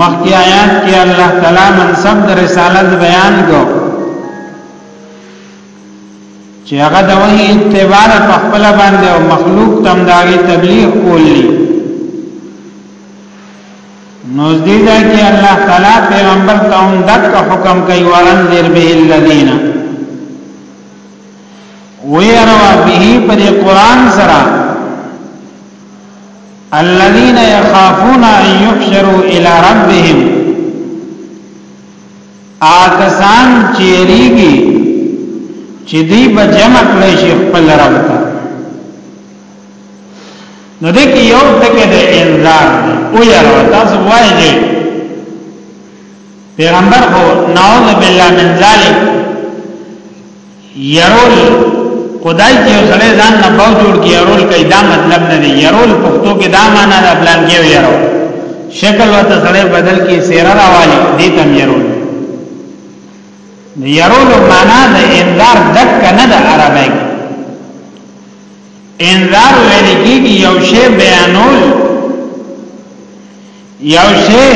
مخکې آیات کې الله تعالی منصب د رسالت بیان کو چې هغه د وحي اتباع په خپل باندې او مخلوق تم داغي تبلیغ کولی نو دې دا کې الله تعالی پیغمبر ته هم دک حکم کوي وانذر به الذین ويروا به پر قران سره الذين يخافون ان يحشروا الى ربهم آکسان چیریږي چې دی به جمع کړی شي خپل رب ته نو دې کې یو ټکی د انذار دی او یاره تاسو وایي پیغمبر خو نعوذ بالله من ذلک يرول خدای چې یو سړی ځان نه باو جوړ کی يرول کوي دا مطلب نه دی يرول پښتو کې دا معنا ده بلان کې يرو شکل وته سړی بدل کی سیره راوالي دې تم يرول يرول معنا د انذار دک نه د عربی انذار ویل کیږي یو شی بیانول یو شی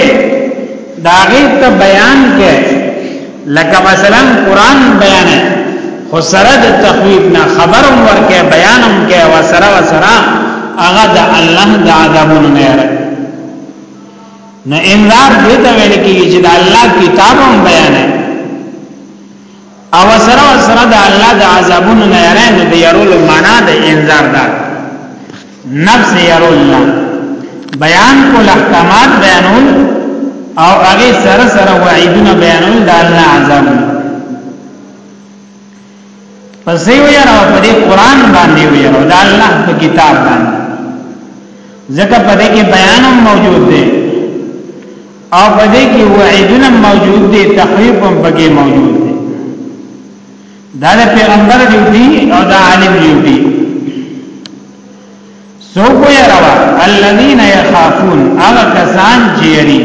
داغه ته بیان کې لکه مثلا قران بیان خو سره د تخویب نه خبر ورکه بیان هم کې او سره وسره هغه د الله د عذابونو نه یاره نه انذار دې ته ویل کېږي چې د الله کتاب هم بیان او سره سره د الله د عذابونو نه یاره نو د یارولو معنا د انذار ده نفس یارول نه بیان کول احکامات بیانول او هغه سره سره وعیدونه بیانول د الله عذاب پس یو یاره په دې قران باندې یو یاره د الله په کتاب باندې ځکه په دې کې بیان موجود دی او په دې کې وعیدونه موجود دي تخویف هم پکې موجود دي دا د پیغمبر ډیوټي او د عالم ډیوټي سو کو یروا الذین یخافون هغه کسان چې یری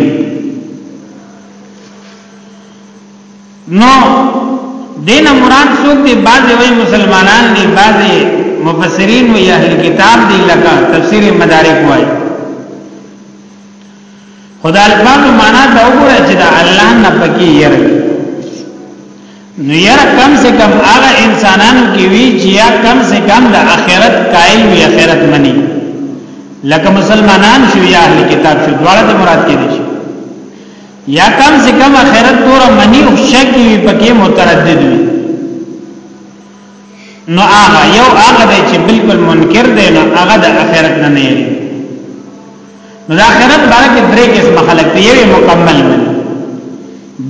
نو دین مراد څوک دی بعض وی مسلمانان دی بعض مفسرین وی اهل کتاب دی لکه تفسیر مدارک وایي خدا الفاظ معنا دا وګوره چې دا الله نه پکې ير نو ير کم سے کم هغه انسانانو کې وی چې یا کم سے کم د آخرت قائل وي آخرت مني لکه مسلمانان شو یا اهل کتاب شو دواړه د مراد کې دي یا کم سے کم آخرت تور منی او شک وی پکې متردد وي نو هغه یو هغه دی چې بالکل منکر دی نو هغه د آخرت نه نه دی نو د آخرت باره کې درې قسم خلک دی یو مکمل نه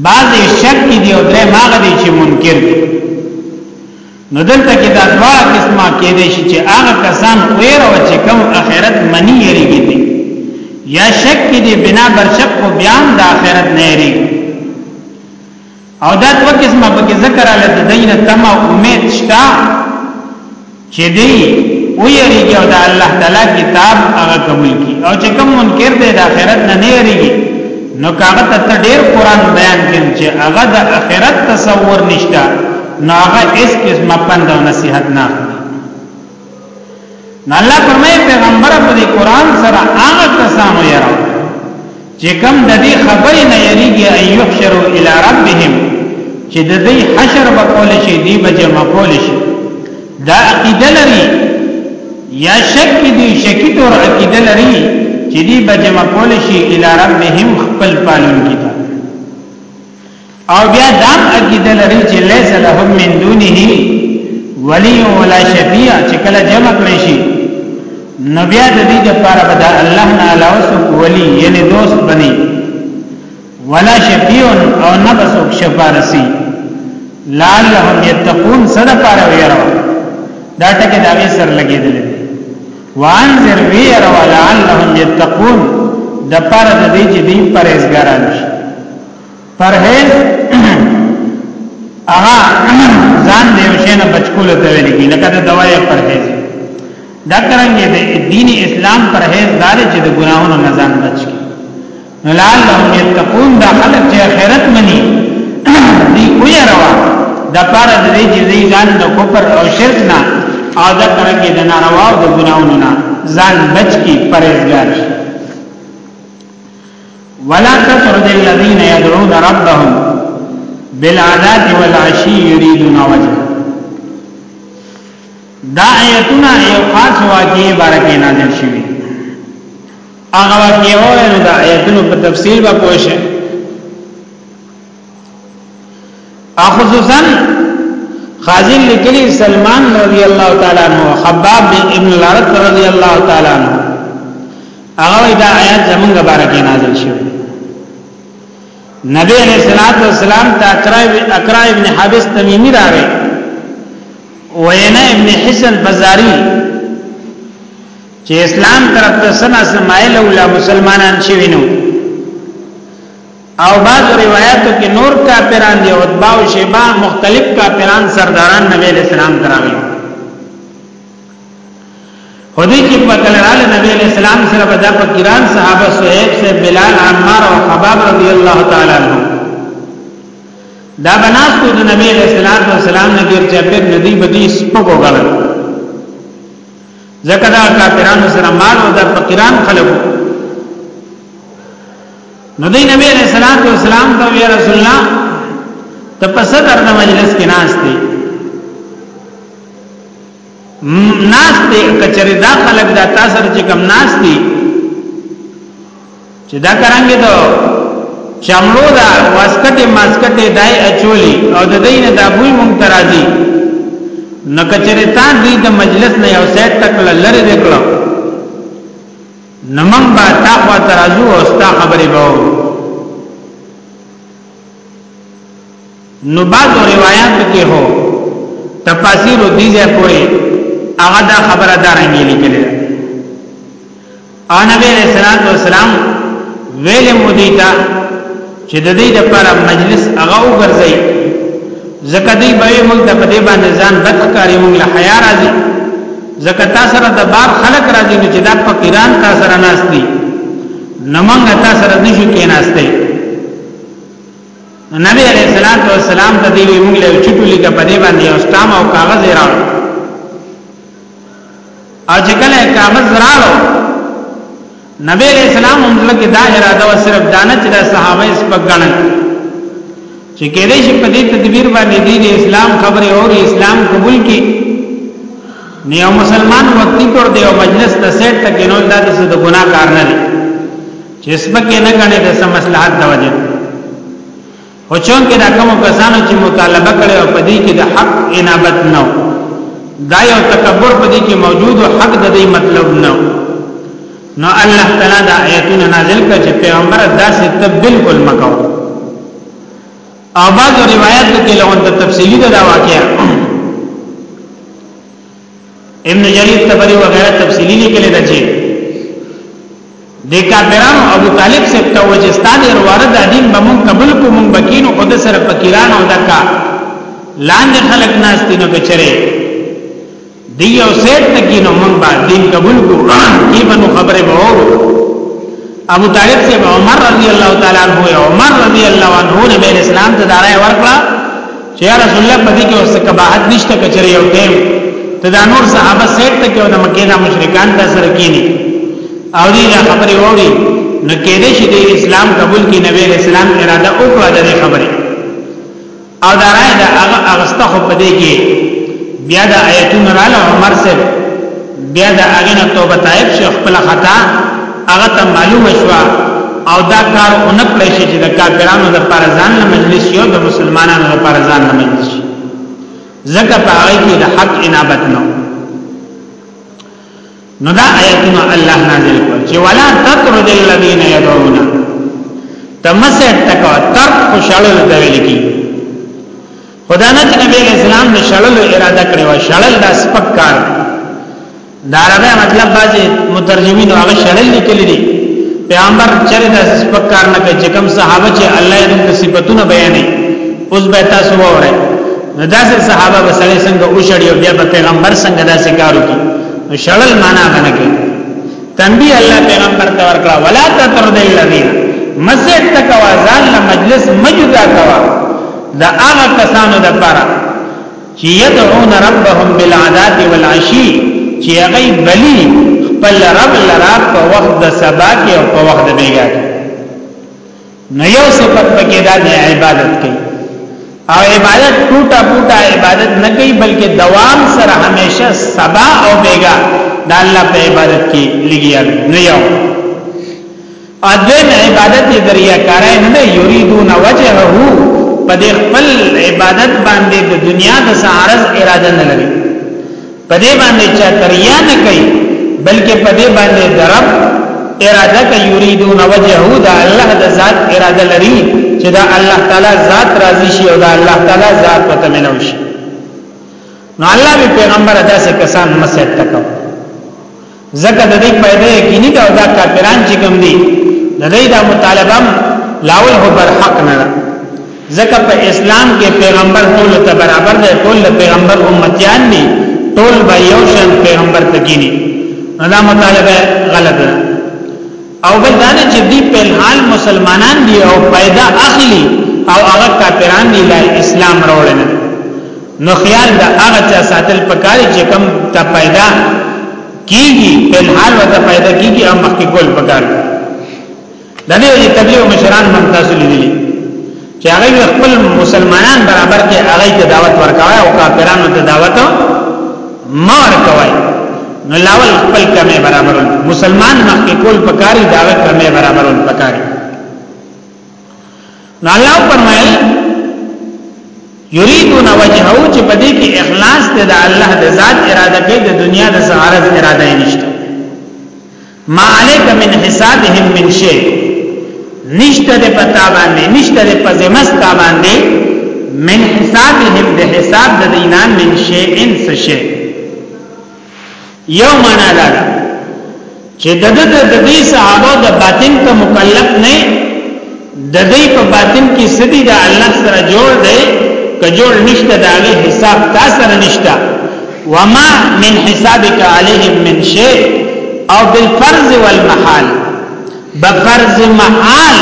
بعض شک دی او درې ماغه دی چې منکر دی نو دلته کې دا دوا قسمه کې دی چې هغه کسان ویر او چې کوم آخرت منی یریږي دی یا شک دی بنا بر شک کو بیان د آخرت نه یریږي او دا دوه قسمه پکې ذکر علی د دینه تم او امید شتا چې دی او یریږي او د الله تعالی کتاب هغه قبول کی او چې کوم منکر دی د آخرت نه نه یریږي نو کاغه ته ډیر قران بیان کین چې هغه د آخرت تصور نشتا نو هغه اس قسمه پند او نصیحت نه نو الله فرمایي پیغمبر په دې قران سره هغه کسانو یراو چې کوم د دې خبرې نه یریږي ايحشرو الی ربهم چې د دې حشر به کول شي دی به جمع کول شي دا عقیده لري یا شک دی شکی تور عقیده لري چې دی به جمع کول شي الی ربهم خپل پالون کیتا او بیا دا عقیده لري چې ليس لهم من دونه ولی ولا شفیع چې کله جمع کړی شي نو بیا د دې لپاره به د الله نه علاوه څوک ولی یعنی دوست بني ولا شفیع او نه به څوک شفارسی لعلهم یتقون سره پاره ویرو دا ټکه دا وی سر لګیدل وانذر ویرو لعلهم یتقون د پاره د دې چې دې پرهیزګاران شي پرهیز هغه ځان دی او شنه بچکول ته ویل کی لکه د دوايي پرهیز دا کرانګي د دین اسلام پرهیز دار چې د ګناهونو نه ځان بچ کی نو لعلهم یتقون دا خلک چې آخرت مني دی کوی روا د پاره د دې چې ځان د کفر او شرک نه او دا کرانګي د ناروا او د ګناهونو نه ځان بچ کی پرهیزګار شي ولا تطرد الذين يدعون ربهم بالعداد والعشي يريدون وجه دا آیتونه یو خاص واقعي بارکه نازل شوی هغه واقعي او دا آیتونو په تفصیل به پوښه اخصوصا قاضی لیکلی سلمان رضی الله تعالی عنہ خباب ابن الارت رضی الله تعالی عنہ هغه دا آیات زمونږ بارکه نازل شو نبی علیہ الصلوۃ والسلام ته اقرا ابن حابس تمیمی راغی وینا ابن حسن بازاری چې اسلام طرف ته سنا سمایل او مسلمانان شوینو او بعضو روایاتو کې نور کافران دی عتبا او شیبا مختلف کافران سرداران نبی علیہ السلام تراغلی خودی کې په کلرال نبی علیہ السلام سره په دغه فقیران صحابه صہیب سے بلال عمار او خباب رضی الله تعالی عنہ دا بناس کو د نبی علیہ الصلوۃ والسلام نه ډیر چې په ندی بدی سپکو غلط زکه دا کافرانو سره مال او د فقیران خلکو نو دی نبی علیہ الصلوۃ والسلام ته یا رسول الله ته په صدر د مجلس کې ناس دی ناس دی کچری دا خلق دا تاسو چې کم ناس دی چې دا کرانګي ته چمړو دا واسکټه ماسکټه دای اچولی او د دین د ابوی ممترازی نو کچری تا دی د مجلس نه یو سیټ تک لری دکړو نو موږ به تا خوا ته راځو او ستا خبرې به وو نو بعضو روایاتو کې هو تفاسیر دي ځای پورې هغه دا خبره دا رنګې لیکلې او نبی رسول الله ویل مودیتا چې د دې لپاره مجلس هغه وګرځي زکه دې به موږ ته په دې باندې ځان بدکاری موږ له حیا راځي زکه تاسو سره د بار خلق راځي چې دا فقیران تاسو سره ناشتي نمنګ تاسو سره نشو کې ناشته نبی علیہ الصلوۃ والسلام د دې موږ له چټو لیکه په دې باندې او ستام او کاغذ راو او چې کله کاغذ راو نبی علیہ السلام هم زړه کې دا اراده و صرف دانه چې دا صحابه یې سپک ګڼل چې کېدې شي په دې تدبیر باندې دې د اسلام خبره او اسلام قبول کړي نه یو مسلمان وقتی پر دی او مجلس ته سیټ تک نو دا د څه د ګناه کار نه دی چې سپک نه غني د سم مصلحت د وجه خو چونکه دا کوم کسانو چې مطالبه کړي او پدې کې د حق انابت نه دا یو تکبر پدې کې موجود او حق د دې مطلب نه نو الله تعالی دا آیتونه نازل کړ چې پیغمبر داسې ته بالکل مکو او بعض روایتو کې لون ته تفصیلی دا واقعیا ابن جریر تبری وغیرہ تفصیلی لیکل دي د کافرانو ابو طالب صاحب ته و چې ستاد ورواره دا دین به مونږ قبول کو مونږ بکینو خود سره فقیران او دکا لاندې خلک ناس دینو کې چره دی یو سیټ تکینو مونږ به دین قبول کو کی بنو خبره به اورو ابو طالب صاحب عمر رضی الله تعالی عنہ عمر رضی الله عنہ نبی اسلام ته دارای ورکړه چې یا رسول الله په دې کې اوس کباحت نشته کچره یو ټیم ته دا نور صحابه سیټ ته کې او د مکه د مشرکان ته سره کینی او دې دا خبرې ووري نو کې دې چې د اسلام قبول کې نبی اسلام اراده وکړه د خبرې او دا راي دا هغه اغسته خو په دې کې بیا د آیتونو رااله عمر سره بیا د هغه نه توبه تائب شو خپل خطا هغه ته معلوم شو او دا کار اونکړی شي چې د کافرانو د پر ځان له مجلس یو د مسلمانانو د پر ځان له مجلس زکه په هغه کې د حق انابت نو نو دا آیتونه الله نازل کړ چې ولا تطرد الذين يدعون تمسه تکو تر خوشاله دی ویل کی خدا نه چې نبی علیہ السلام د شړلو اراده کړې و شړل دا سپک کار دا راغی مطلب باځي مترجمین هغه شړل لیکل دي پیغمبر چر د سپک کار نه کوي چې کوم صحابه چې الله یې د صفاتونو بیانې اوس به تاسو وره نو داسې صحابه به سړی څنګه او شړیو بیا به پیغمبر څنګه داسې کار وکړي شړل معنا نه کوي تنبیه الله پیغمبر ته ورکړه ولا تطرد الذين مسجد تکوا ځان له مجلس مجدا کوا دا هغه کسانو د پاره چې يدعون ربهم بالعادات والعشي چې هغه بلی خپل رب لرا په وخت د سبا کې او په وخت د بیګا کې نو یو صفت پکې دا د عبادت کوي او عبادت ټوټه ټوټه عبادت نه کوي بلکې دوام سره همیشه سبا او بیګا د الله په عبادت کې لګیا نو یو اذن عبادت یې دریا کارای نه یریدون وجهه په دې خپل عبادت باندې د دنیا د سارز اراده نه لري په دې باندې چا تریا نه کوي بلکې په دې باندې درب اراده کوي یریدون وجهه دا الله د ذات اراده لري چې دا الله تعالی ذات راضي شي او دا الله تعالی ذات پته ملو شي نو الله به پیغمبر داسې کسان مسیت تکو ځکه د دې فائدې یقیني دا دا کافران چې کوم دي د دې دا مطالبه لاول هو بر حق نه ده ځکه په اسلام کې پیغمبر ټول ته برابر دی ټول پیغمبر امتیان دي ټول به یو شان پیغمبر تکینی دا مطالبه غلطه ده او بل دا نه چې دوی په الحال مسلمانان دي او فائدہ اخلي او هغه کافران دي لا اسلام راوړل نه نو خیال دا هغه چا ساتل پکاري چې کم ته پیدا کیږي په حال وته پیدا کیږي او مخکې کول پکاري د دې تبلیغ مشران ممتاز لیدلی چې هغه خپل مسلمانان برابر کې هغه ته دعوت ورکوي او کافرانو ته دعوت ما ورکوي نو لاول خپل کمه برابر مسلمان مخکې کول پکاري دا کمه برابر پکاري نو الله فرمایل یریدون وجهو چې په دې کې اخلاص ته د الله د ذات اراده کې د دنیا د سعارت اراده نشته ما علیک من حسابهم من شی نشته د پتا باندې نشته د پزمستا باندې من حسابهم د حساب د دینا من شی ان سشی یو معنا دا چې د د د دې صحابه د باطن ته مکلف نه د دې په باطن کې سدي د الله سره جوړ دی که جوړ نشته دا غي حساب تا سره نشته وما من حسابك عليهم من شيء او بالفرض والمحال بفرض محال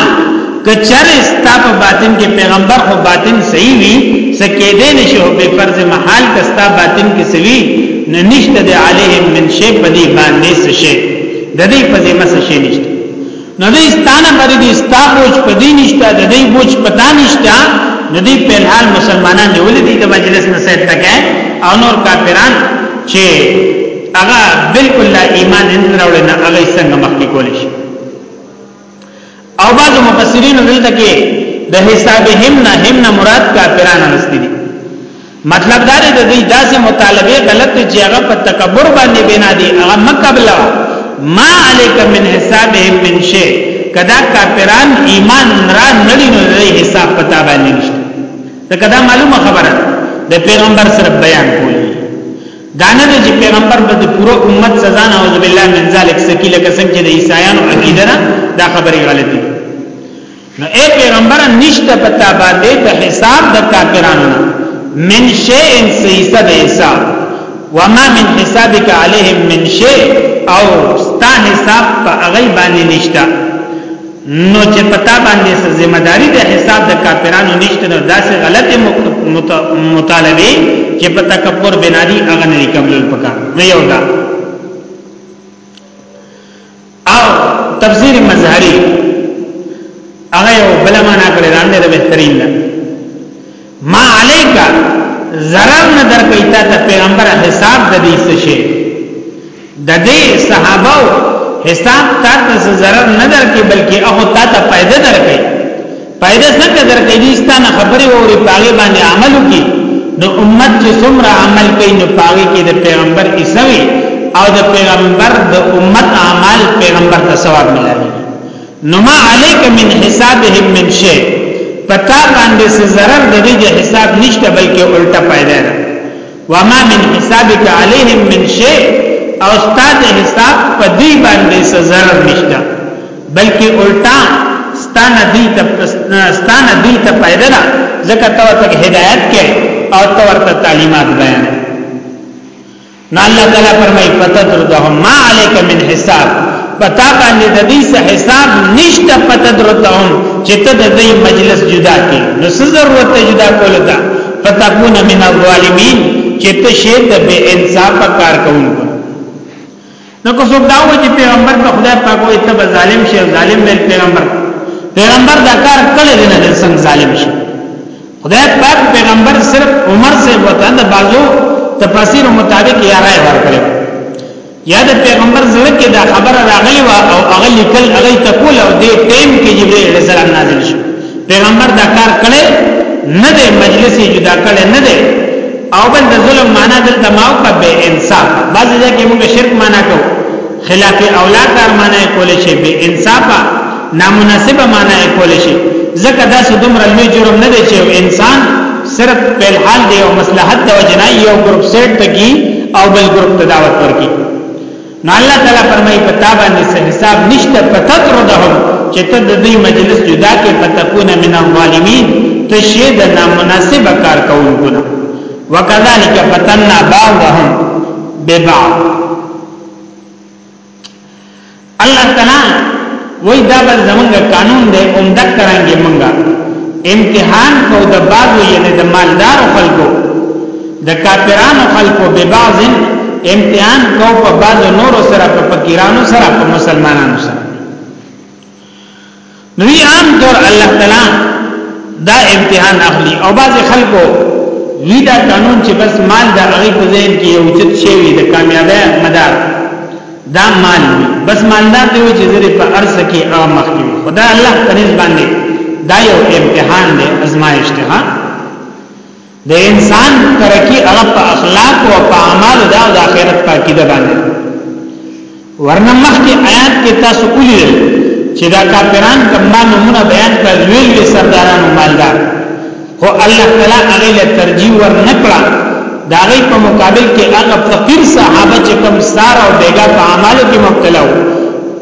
کچر استا په باطن کې پیغمبر خو باطن صحیح وي سکه دې نشو په فرض محال کستا باطن کې سوي نه نشته د عليهم من شيء په دې باندې څه شي د دې په دې مسه شي نشته نو دې ستانه پر دې ستا بوج په دې نشته د دې بوج په تا نشته د دې په حال مسلمانان دی ولې دې د مجلس نه سید تکه او نور کافران چې هغه بالکل لا ایمان نه راوړل نه هغه څنګه مخکې کول شي او بعض مفسرین دلته کې د حساب هم نه هم نه مراد کافرانه نستی دي مطلب دا دی د دې داسې مطالبه غلط دی چې هغه په تکبر باندې بنا دی هغه مقابله ما علیک من حسابهم من شی کدا کافران ایمان را نړی نو دې حساب پتا باندې نشته دا کدا معلومه خبره د پیغمبر سره بیان کولی دانه چې پیغمبر به د پوره امت سزا نه او بالله من ذلک سکیله کسن چې د عیسایانو عقیده دا خبره غلطه نو اې پیغمبر نشته په تا باندې د حساب د کافرانو نه من شیء سیسه د حساب وما من حسابک علیهم من شیء او ستا حساب په هغه باندې نشته نو چې پتا باندې څه ذمہ داری د حساب د کافرانو نشته نو داسې غلطه مطالبه چې په تکبر بنا دي هغه نه قبول پکا نه یو دا او تفسیر مظهری هغه یو بل معنا کړی لاندې د بهترین ده ما علیکا zarar نه درکې تا ته پیغمبر حساب د دې څه شي د دې صحابه حساب تا ته zarar نه درکې بلکې هغه تا ته پیدا درکې فائدہ څنګه درکې دي ستانه خبرې ووري پاګې باندې عمل وکي نو امت چې څومره عمل کوي نو پاګې کې د پیغمبر ایسوي او د پیغمبر د امت اعمال پیغمبر ته ثواب ملوي نو ما عليك من حسابهم من شيء پتا باندې څه zarar د دې حساب نشته بلکې الټا فائدہ ده وما من حسابک علیهم من شیء او ستاد حساب په دې باندې سزا نشته بلکې الټا ستانه دې ته ستانه دې ته پیدا ده ځکه ته ورته هدایت کې او ته ورته تعلیمات بیان نه الله تعالی فرمایي فتدردهم ما علیک من حساب پتا باندې د دې څه حساب نشته فتدردهم چې ته د دې مجلس جدا کې نو څه ضرورت جدا کول ده فتكون من الظالمين چې ته شې ته به انصاف کار کوونکو نو کو څوک دا وایي چې پیغمبر ته خدای پاک وایي ته به ظالم شې ظالم به پیغمبر پیغمبر دا کار کړی دی نه څنګه ظالم شي خدای پاک پیغمبر صرف عمر سے وته د بازو تفاسیر مطابق یې راي ورکړي یا د پیغمبر زړه کې دا خبره راغلی و او هغه لیکل هغه ته کول او دې ټیم کې جبرئیل علیه السلام نازل شو پیغمبر دا کار کړي نه دی مجلس جدا کړي نه دی او بل د ظلم معنا دلته ماو په بے انصاف بعضی ځکه موږ شرک معنا کو خلاف اولا کار معنا کول شي بے انصاف نامناسبه معنا کول شي ځکه دا څه دومره لوی جرم نه دی چې انسان صرف په الحال دی او مصلحت د وجنا یو ګروپ سیټ تکي او بل ګروپ ته دعوت ورکي نو الله تعالی فرمایي پتا باندې حساب نشته پتتردهم چې ته د دې مجلس جدا کې فتكون من الظالمين تشهد نامناسب کار کوونکو نه وکذالک فتننا بعضهم ببعض الله تعالی وای دا بل زمونږ قانون دی اوم دک کرانګي مونږه امتحان کو د بعضو یعنی د مالدار خلکو د کافرانو خلکو به بعض امتحان کو په بعضو نور سره په فقیرانو سره په مسلمانانو سره نو یې عام طور الله تعالی دا امتحان اخلي او بعض خلکو وی دا قانون چې بس مال دا هغه په ذهن کې یو چت شي وي د کامیابی مدار دا مال وي بس مالدار دی چې زری په ارزه کې هغه مخ کې خدا الله پرېز باندې دا یو امتحان دی ازمایښت ها د انسان ترقی هغه په اخلاق او په اعمال دا د آخرت په عقیده باندې ورنه مخکې آیات کې تاسو ولیدل چې دا کافران کما نمونه بیان کړل ویل دي سرداران او مالدار خو الله تعالی هغه له ترجیح ور نکړه دا غي په مقابل کې هغه فقیر صحابه چې کم سار او بیګا په اعمالو کې مبتلا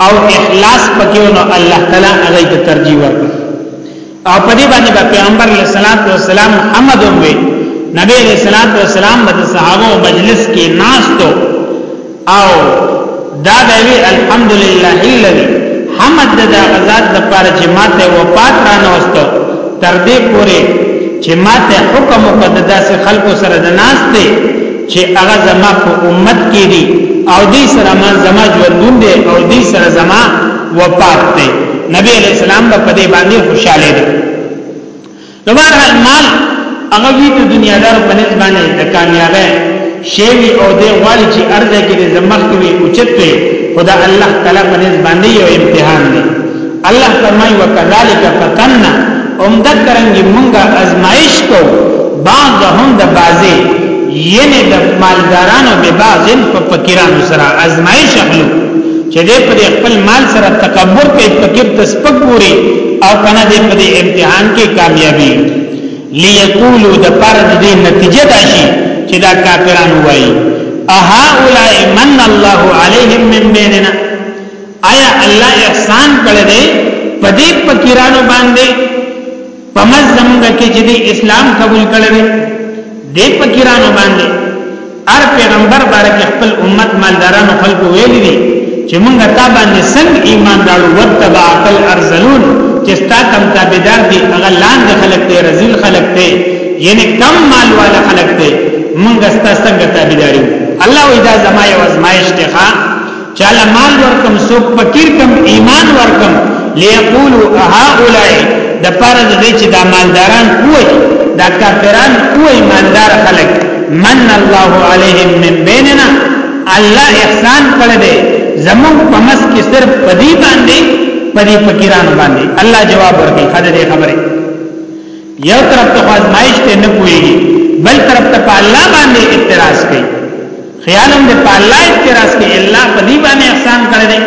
او اخلاص پکې نو الله تعالی هغه ته ترجیح ورکړه او په دې باندې پیغمبر علیه الصلاۃ والسلام حمد وي نبی علیه الصلاۃ والسلام د صحابه مجلس کې ناستو او دا دوی الحمدلله الذي حمد د غزاد د پاره چې ماته وفات را نوستو تر دې پورې چې ماته حکم وکړ د داسې خلکو سره د ناستې چې هغه زما په امت کې دي او دې سره ما زما ژوندون دي او دې سره زما وفات دي نبی علیہ السلام په دې باندې خوشاله دي نو بهرحال مال هغه وی د دنیا دار په نسبت باندې د کامیابی شیوی او دې غواړي چې ارزه کې د زمخ کې اوچت وي خدا الله تعالی په نسبت باندې یو امتحان دی الله فرمای وکذالک فتننا اوم دکرنګ مونږه ازمایش کو بعضهم د بعضی ینه د مالدارانو به بعضن په فقیرانو سره ازمایش اخلو چې دې په خپل مال سره تکبر کوي فقیر تسبق ګوري او کنه دې په امتحان کې کامیابی ليقولو د پر دې نتیجه داشي چې دا کافرانو وایي اها اولای من الله علیهم من بیننا ایا الله احسان کړی دی په دې فقیرانو باندې په مز زمونږ کې چې دی اسلام قبول کړی دی دې فقیرانو باندې ار پیغمبر بارک خپل امت مالدارانو خلکو ویلي دي چې مونږ تا باندې څنګه ایمان راړو وتبع عقل ارزلون چې تا کم تابعدار دي هغه لاندې خلک ته رزیل خلک ته یعنی کم مال والا خلک ته مونږ ستا څنګه تابعداري الله وې دا زما یو ازمایش ته چاله مال ورکم سو فقیر کم ایمان ورکم ليقولوا هؤلاء د پاره د دې چې دا مالداران کوی دا کافران کوی مالدار خلک من الله عليهم من بيننا الله احسان کړی دی زمون په مس کې صرف پدی باندې پدی فقیران باندې الله جواب ورکړي خدای دې خبره یو طرف ته ازمایش ته نه پويږي بل طرف ته په الله باندې اعتراض کوي خیال هم په الله اعتراض کوي الله په دې باندې احسان کړی دی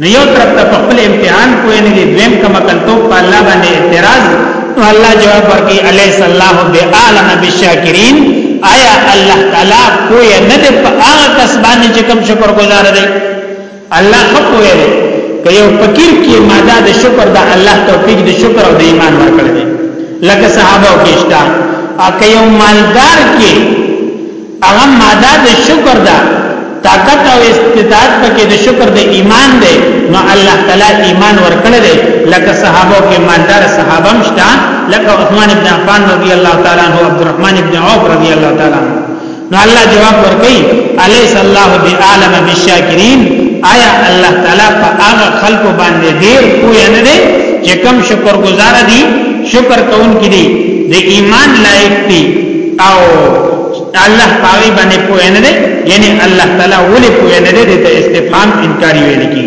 نو یو طرف ته خپل امتحان کوی نه دی دویم کوم کنټو په الله باندې اعتراض نو الله جواب ورکړي الیس الله بعالم بالشاکرین آیا الله تعالی کوی نه دی په هغه کس باندې چې کوم شکر گزار دی الله خو پوهه دی که یو فقیر کې ماده د شکر د الله توفیق د شکر او د ایمان ورکړ دی لکه صحابه او کېشتا اکه یو مالدار کې هغه ماده د شکر ده طاقت او استطاعت پکې د شکر د ایمان دی نو الله تعالی ایمان ورکړ دی لکه صحابه کې مالدار صحابه مشتا لکه عثمان ابن عفان رضی الله تعالی عنہ عبدالرحمن ابن عوف رضی الله تعالی عنہ نو الله جواب ورکړي الیس الله بعالم بالشاکرین آیا الله تعالی په هغه خلکو باندې ډیر پوه نه دی چې کم شکر گزار دي شکر کون کې دي د ایمان لایق دي او الله پاوی باندې پوه نه دی یعنی الله تعالی ولې پوه نه دی د استفهام انکاری ویل کی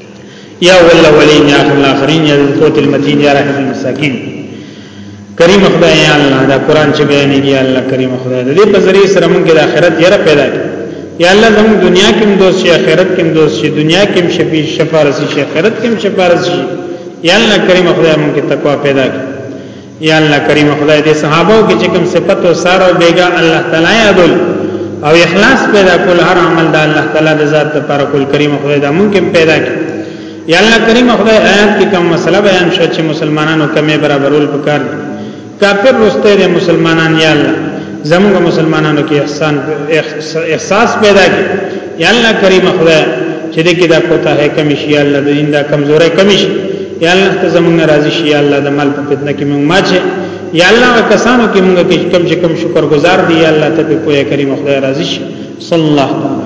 یا الاولین یا الاخرین یا القوت المتین یا رحم المساکین کریم خدای یا الله دا قران چې بیانېږي الله کریم خدای دې په ذریعہ سره موږ د آخرت یره پیدا کړي یا الله زموږ دنیا کې هم دوست شي آخرت کې هم دوست شي دنیا کې هم شفیع شفارسی شي آخرت کې هم شفارسی شي یا الله کریم خدای موږ ته تقوا پیدا کړي یا الله کریم خدای دې صحابه کې چې کوم صفت او سار او بیګا الله تعالی یادول او اخلاص پیدا کول هر عمل د الله تعالی د ذات لپاره کول کریم خدای دا ممکن پیدا کړي یا الله کریم خدای آیات کې کوم مسله بیان شو چې مسلمانانو کمې برابرول پکار دي کافر رسته دي مسلمانان یا الله زموږ مسلمانانو کې احسان احساس پیدا کړي یا الله کریم خدای چې دې کې دا کوته هي کمی شي یا الله د دین دا کمزورې کمی شي یا الله ته زمونږ راضي شي یا الله د مال په فتنه کې موږ ماچه یا الله کسانو کې موږ کې کم چې کم شکر گزار دي یا الله ته په پوهه کریم خدای راضي شي صلی الله علیه